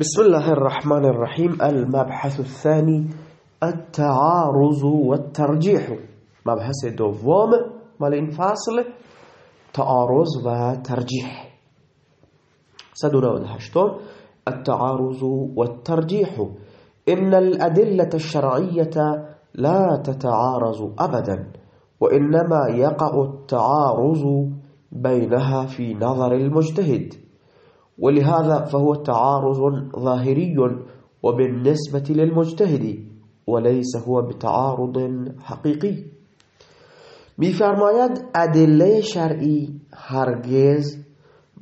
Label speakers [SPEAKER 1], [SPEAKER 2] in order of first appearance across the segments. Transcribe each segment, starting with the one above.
[SPEAKER 1] بسم الله الرحمن الرحيم. المبحث الثاني التعارض والترجيح. مبحث دوم مال فصل تعارض و ترجیح هشتون التعارض والترجيح. إن الأدلة الشرعية لا تتعارض أبدا وإنما يقع التعارض بينها في نظر المجتهد. ولهذا فهو تعارض ظاهري وبالنسبة للمجتهد وليس هو بتعارض حقيقي. میفرماید ادله شرعی هرگز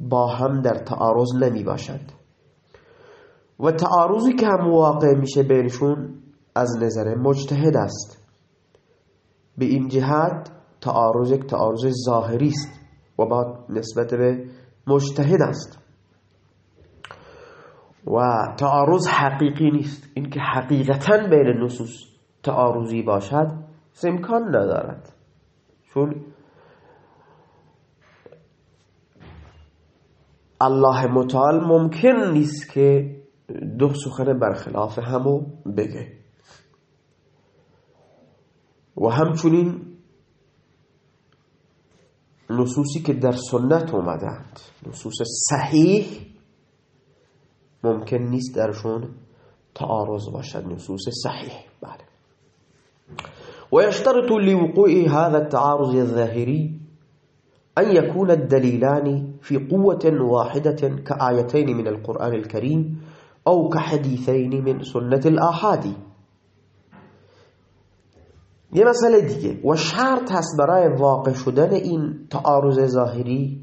[SPEAKER 1] با هم در تعارض نمی باشد و تعارضی که هم واقع میشه بینشون از نظر مجتهد است. به این جهت تعارض یک تعارض ظاهری است و با نسبت به مجتهد است. و تعارض حقیقی نیست. اینکه حقیقتا بین نصوص تعارضی باشد امکان ندارد. چون الله متعال ممکن نیست که دو سخن برخلاف همو بگه. و همچنین نصوصی که در سنت اومدند نصوص صحیح ممکن نیست درشون تعارض باشد نصوص صحیح. بله. ويشترط لوقوع هذا التعارض الظاهري أن يكون الدليلان في قوة واحدة كآيتين من القرآن الكريم أو كحديثين من سنة الآحاد یه مسئله دیگه. و شرط هست برای واقع شدن این تعارض ظاهری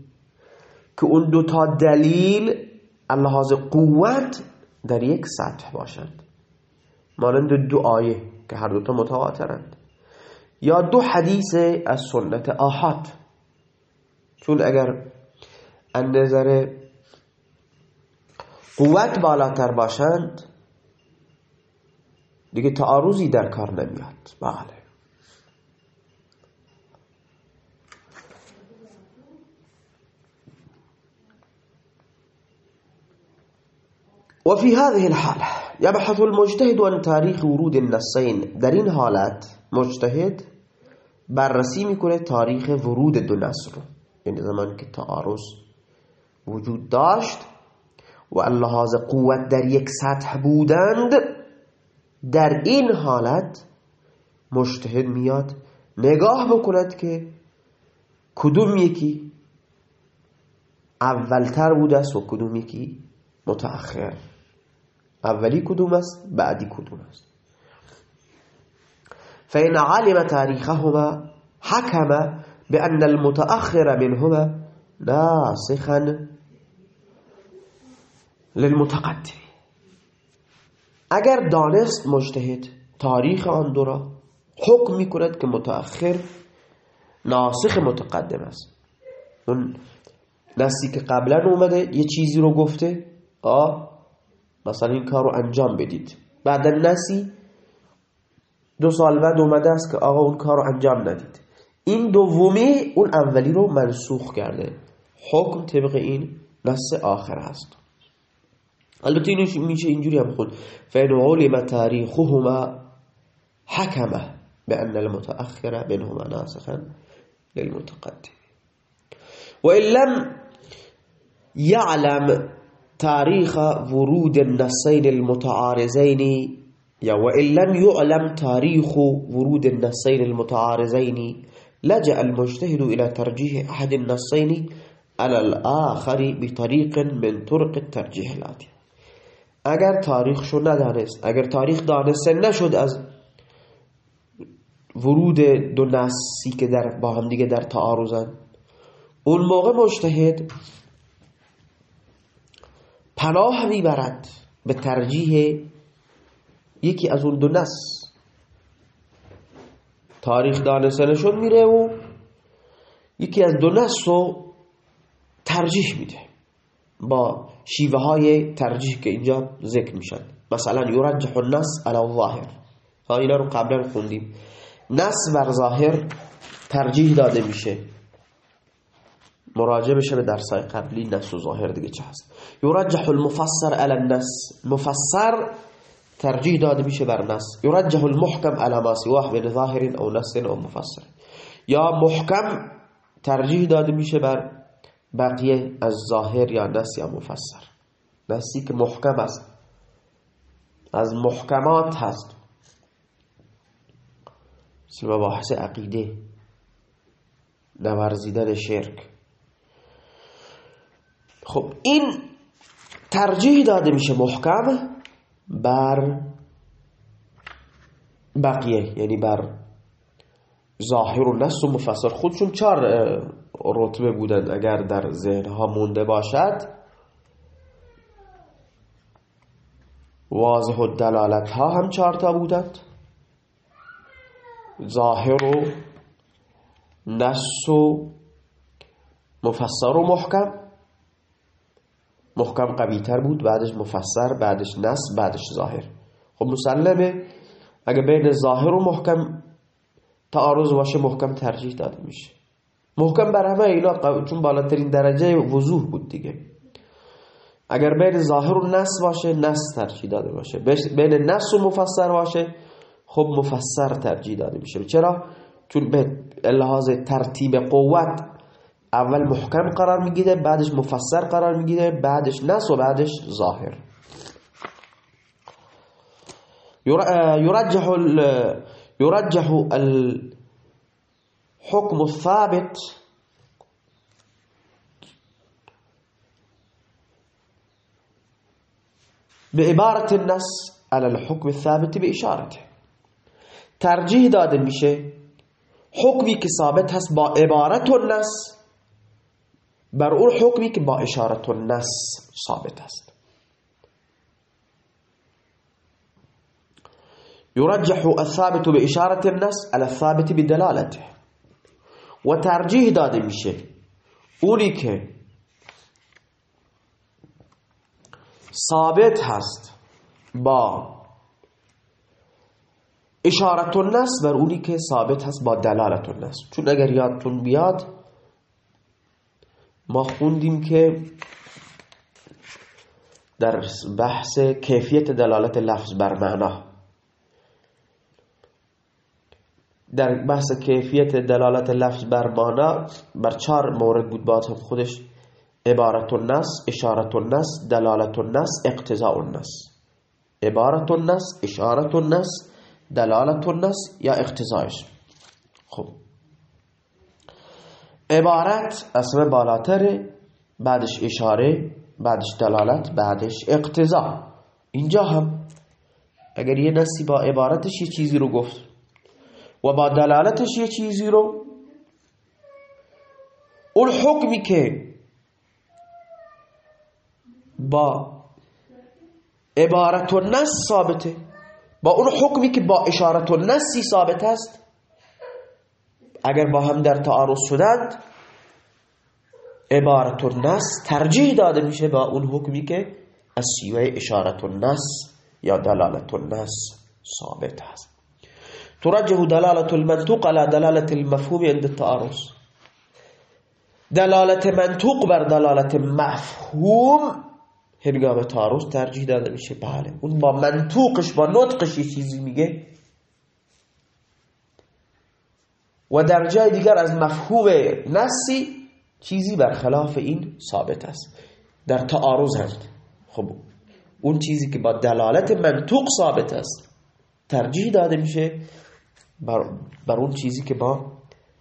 [SPEAKER 1] که اون دو تا دلیل لحاظ قوت در یک سطح باشند. مانند دو آیه که هر دوتا متواترند یا دو حدیث از سنت آحاد. چون اگر از نظر قوت بالاتر باشند دیگه تعارضی در کار نمیاد. بله. وفي هذه الحالة يبحث المجتهد عن تاريخ ورود النصين. در این حالت مجتهد بررسی می‌کنه تاریخ ورود دو نص رو. یعنی زمان که تعارض وجود داشت و اللحاظ قوت در یک سطح بودند در این حالت مجتهد میاد نگاه بکند که کدوم یکی اولتر بوده است و کدوم یکی متأخر. اولی کدوم است؟ بعدی کدوم است؟ فإن علم تاريخهما حكم بأن المتأخر منهما ناسخا للمتقدم. اگر دانست مجتهد تاریخ آن دو را حکم می کند که متأخر ناسخ متقدم است. اون نسی که قبلا اومده یه چیزی رو گفته آه مثلا این کار رو انجام بدید. بعد نسی دو سال بعد اومده است که آقا اون کار رو انجام ندید. این دومی اون اولی رو منسوخ کرده. حکم طبق این نص آخر هست البته اینو میشه اینجوری هم خود. فین علم تاریخهما حکمه بأن المتأخر بينهما ناسخا للمتقدم. وإن لم يعلم تاريخ ورود النصين المتعارضين يا وإن لم يعلم تاريخ ورود النصين المتعارضين لجأ المجتهد إلى ترجيح أحد النصين على الآخر بطريق من طرق الترجيح الآتي اگر تاریخ شو ندانست اگر تاریخ دانسته نشد از ورود دو نصی که در با هم دیگه در تعارضن اون موقع مجتهد پناه می‌برد به ترجیح یکی از اون دو نص تاریخ دانسته نشد میره و یکی از دو نص رو ترجیح میده با شیوه های ترجیح که اینجا ذکر میشن مثلا یرجح النص علی الظاهر. ها اینا رو قبلا خوندیم. نص بر ظاهر ترجیح داده میشه. مراجعه بشه به درسای قبلی نص و ظاهر دیگه چه هست؟ یرجح المفسر على النص مفسر ترجیح داده میشه بر نص یرجح المحکم على ما سواه بین ظاهر او نص او مفسر. یا محکم ترجیح داده میشه بر بقیه از ظاهر یا نص یا مفسر. نصی که محکم است. از محکمات هست. مثل مباحث عقیده نورزیدن شرک. خب این ترجیح داده میشه محکم بر بقیه یعنی بر ظاهر و نص و مفسر. خودشون چهار رتبه بودن اگر در ذهنها مونده باشد. واضح و دلالت ها هم چهار تا بودند. ظاهر و نص و مفسر و محکم. محکم قوی تر بود بعدش مفسر بعدش نص بعدش ظاهر. خب مسلمه. اگه بین ظاهر و محکم تعارض باشه محکم ترجیح داده میشه. محکم بر همه اینا چون بالاترین درجه وضوح بود دیگه. اگر بین ظاهر و نص باشه نص ترجیح داده باشه. بین نص و مفسر باشه خب مفسر ترجیح داده میشه. چرا؟ چون به لحاظ ترتیب قوت أول محکم قرار میگیره بعدش مفسر قرار میگیره بعدش نص و بعدش ظاهر. يرجح يرجح الحكم الثابت بعبارة النص على الحكم الثابت بإشارته. ترجیح داده میشه حکمی که ثابت هست با عبارت النص بر اون حکمی که با اشارت النص ثابت است. يرجح الثابت بإشارة النص على الثابت بدلالته. و ترجیح داده میشه اونی که ثابت هست با اشارت النص بر اونی که ثابت هست با دلالت النص چون اگر یادتون بیاد ما خوندیم که در بحث کیفیت دلالت لفظ بر معنا. در بحث کیفیت دلالت لفظ بر معنا بر چهار مورد بود هم خودش. عبارت النص اشارت النص دلالت النص اقتضاء النص عبارت النص اشارت النص دلالت النص یا اقتضایش خب عبارت اسم بالاتره بعدش اشاره بعدش دلالت بعدش اقتضا. اینجا هم اگر یه نسی با عبارتش یه چیزی رو گفت و با دلالتش یه چیزی رو اون حکمی که با عبارت و نس ثابته با اون حکمی که با اشارت و نسی ثابت است اگر با هم در تعارض شدند عبارت نس ترجیح داده میشه با اون حکمی که از سیوه اشارت نس یا دلالت نس ثابت است. ترجه دلالة المنطوق على دلالة المفهوم عند التعارض دلالت منطوق بر دلالت مفهوم هنگام تعارض ترجیح داده میشه. بله اون با منطوقش با نطقش چیزی میگه. و در جای دیگر از مفهوم نسی چیزی برخلاف این ثابت است. در تعارض هست. خب اون چیزی که با دلالت منطوق ثابت است ترجیح داده میشه بر, بر اون چیزی که با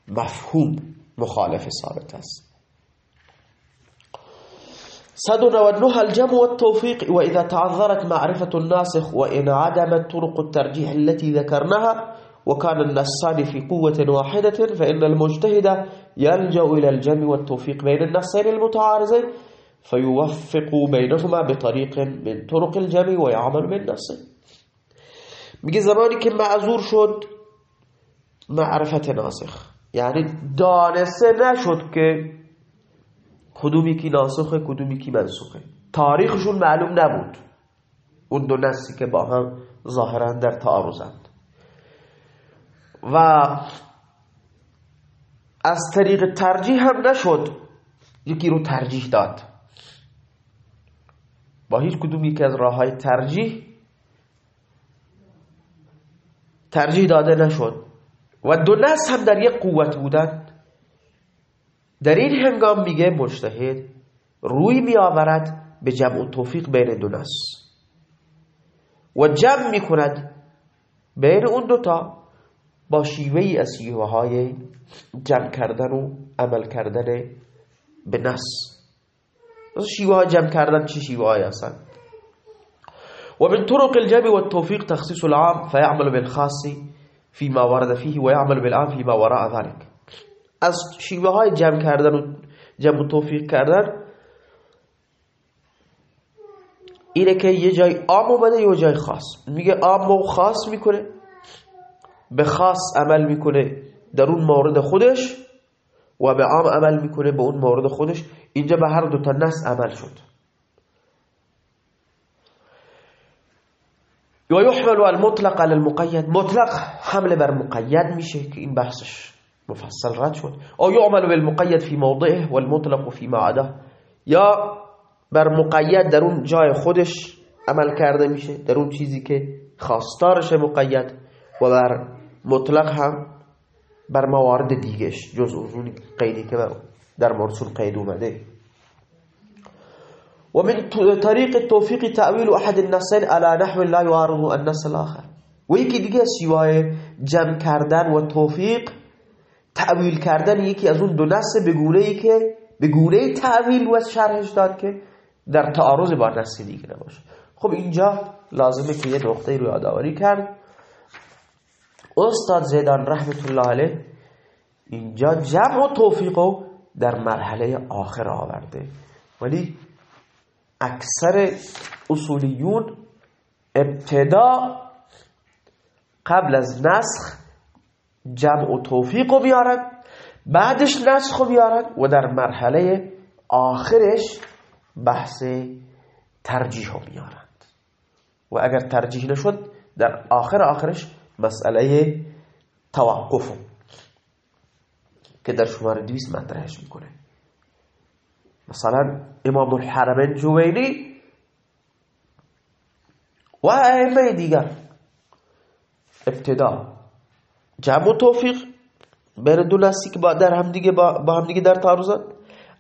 [SPEAKER 1] مفهوم مخالف ثابت است. صدر الجمع والتوفيق وإذا تعذرت معرفة الناسخ وإن عدمت طرق الترجيح التي ذكرناها وكان النصان في قوة واحدة فإن المجتهد يلجأ إلى الجمع والتوفيق بين النصين المتعارضين فيوفق بينهما بطريق من طرق الجمع ويعمل بالنص میگه زمانی که معذور شد معرفت ناسخ. یعنی دانسته نشد که کدومی کی ناسخه کدومی کی منسوخه. تاریخشون معلوم نبود. اون دو نسی که با هم ظاهرا در تعارضند. و از طریق ترجیح هم نشد یکی رو ترجیح داد. با هیچ کدوم یکی از راه های ترجیح ترجیح داده نشد و دو نس هم در یک قوت بودن در این هنگام میگه مجتهد روی می آورد به جمع و توفیق بین دو نس و جمع می کند بین اون دوتا. با شیوه ای از شیوه های جمع کردن و عمل کردن به نس شیوه های جمع کردن چه شیوه های هستن و من طرق الجمع والتوفيق تخصيص العام فيعمل بالخاص فيما ورد فيه ويعمل بالعام فيما وراء ذلك از شیوه های جمع کردن و جمع و توفیق کردن اینه که یه جای عام اومده یه جای خاص. میگه عام و خاص می‌کنه. به خاص عمل می‌کنه در اون مورد خودش و به عام عمل می‌کنه به اون مورد خودش. اینجا به هر دو تا نس عمل شد. و یحمل المطلق على المقید. مطلق حمل بر مقید میشه که این بحثش مفصل رد شد. او یعمل بالمقید فی موضعه والمطلق فی ما یا بر مقید در اون جای خودش عمل کرده میشه در اون چیزی که خواستارش مقید. و بر مطلق هم بر موارد دیگهش جز اون قیدی که در مرسول قید اومده. ومن طريق التوفيق تأويل أحد النصين على نحو لا يعارض النص الآخر و یکی دیگه سیوای جمع کردن و توفیق تعویل کردن یکی از اون دو نص به گونه ای که به گونه تعویل و شرحش داد که در تعارض با نص دیگه نباشه. خب اینجا لازمه که یه نقطه رو یادآوری کرد. استاد زیدان رحمت الله علیه اینجا جمع و توفیق در مرحله آخر آورده. ولی اکثر اصولیون ابتدا قبل از نسخ جمع و توفیق رو بیارن بعدش نسخ رو بیارن و در مرحله آخرش بحث ترجیح رو بیارند و اگر ترجیح نشد در آخر آخرش مسئله توقف. که در شماره دویست مطرحش می‌کنه. مثلا امام الحرمین جوینی و ائمه دیگر. ابتدا. جمع و توفیق. بین دو نسی که با در هم دیگه با, هم دیگه در تعارضن.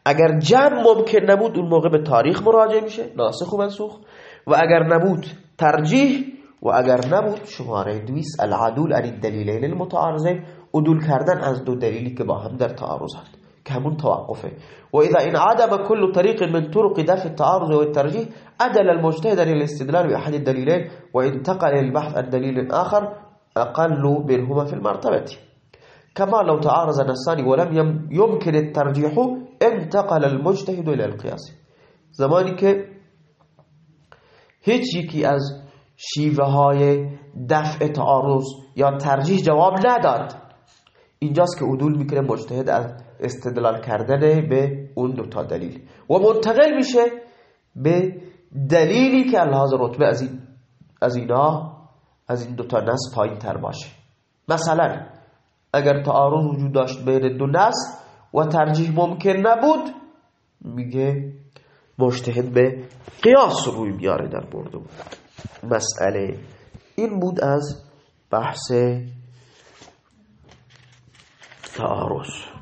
[SPEAKER 1] اگر جمع ممکن نبود اون موقع به تاریخ مراجعه میشه. ناسخ و منسوخ. و اگر نبود ترجیح و اگر نبود شماره دویست العدول علی دلیلین المتعارضین عدول کردن از دو دلیلی که با هم در تعارضند كهمون توقفه. وإذا إن عدم كل طريق من طرق دفع التعارض والترجيح أدل المجتهد للاستدلال بأحد الدليلين وانتقل للبحث عن دليل آخر أقل منهما في المرتبة. كما لو تعارض نصان ولم يمكن الترجيح انتقل المجتهد إلى القياس. زمانی که هیچ از شیوه های دفع تعارض یا ترجیح جواب نداد. اینجاست که عدول می‌کنه مجتهد از استدلال کردن به اون دو تا دلیل. و منتقل میشه به دلیلی که لحاظ رتبه از این از اینا از این دو تا نص پایین تر باشه. مثلا اگر تعارض وجود داشت بین دو نص و ترجیح ممکن نبود میگه مجتهد به قیاس روی میاره در مورد مسئله. این بود از بحث تعارض.